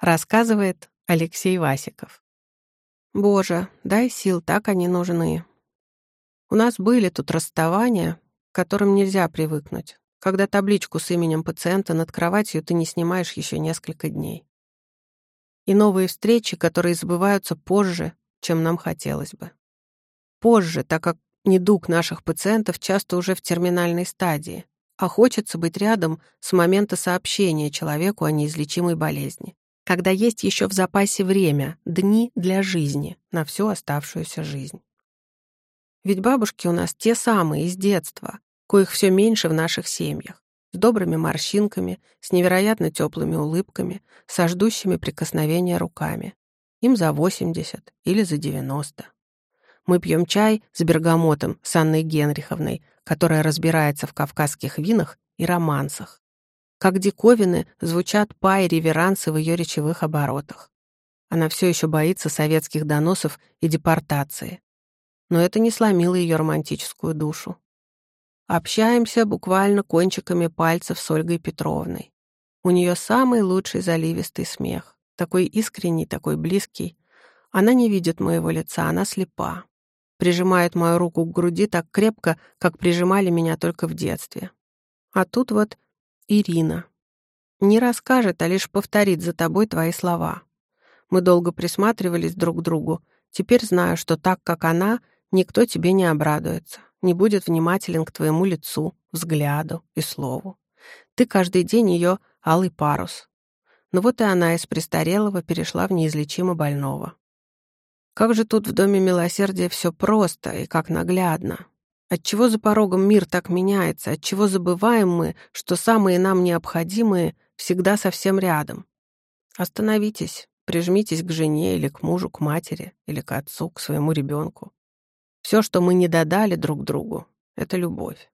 Рассказывает Алексей Васиков. Боже, дай сил, так они нужны. У нас были тут расставания, к которым нельзя привыкнуть, когда табличку с именем пациента над кроватью ты не снимаешь еще несколько дней. И новые встречи, которые забываются позже, чем нам хотелось бы. Позже, так как недуг наших пациентов часто уже в терминальной стадии, а хочется быть рядом с момента сообщения человеку о неизлечимой болезни, когда есть еще в запасе время, дни для жизни, на всю оставшуюся жизнь. Ведь бабушки у нас те самые из детства, коих все меньше в наших семьях, с добрыми морщинками, с невероятно теплыми улыбками, со ждущими прикосновения руками. Им за 80 или за 90. Мы пьем чай с бергамотом с Анной Генриховной, которая разбирается в кавказских винах и романсах. Как диковины звучат пай-реверансы в ее речевых оборотах. Она все еще боится советских доносов и депортации. Но это не сломило ее романтическую душу. Общаемся буквально кончиками пальцев с Ольгой Петровной. У нее самый лучший заливистый смех. Такой искренний, такой близкий. Она не видит моего лица, она слепа. Прижимает мою руку к груди так крепко, как прижимали меня только в детстве. А тут вот Ирина. Не расскажет, а лишь повторит за тобой твои слова. Мы долго присматривались друг к другу. Теперь знаю, что так, как она, никто тебе не обрадуется, не будет внимателен к твоему лицу, взгляду и слову. Ты каждый день ее алый парус, но вот и она из престарелого перешла в неизлечимо больного. Как же тут в Доме Милосердия все просто и как наглядно. Отчего за порогом мир так меняется, отчего забываем мы, что самые нам необходимые всегда совсем рядом. Остановитесь, прижмитесь к жене или к мужу, к матери, или к отцу, к своему ребенку. Все, что мы не додали друг другу, — это любовь.